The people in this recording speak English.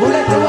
Bullet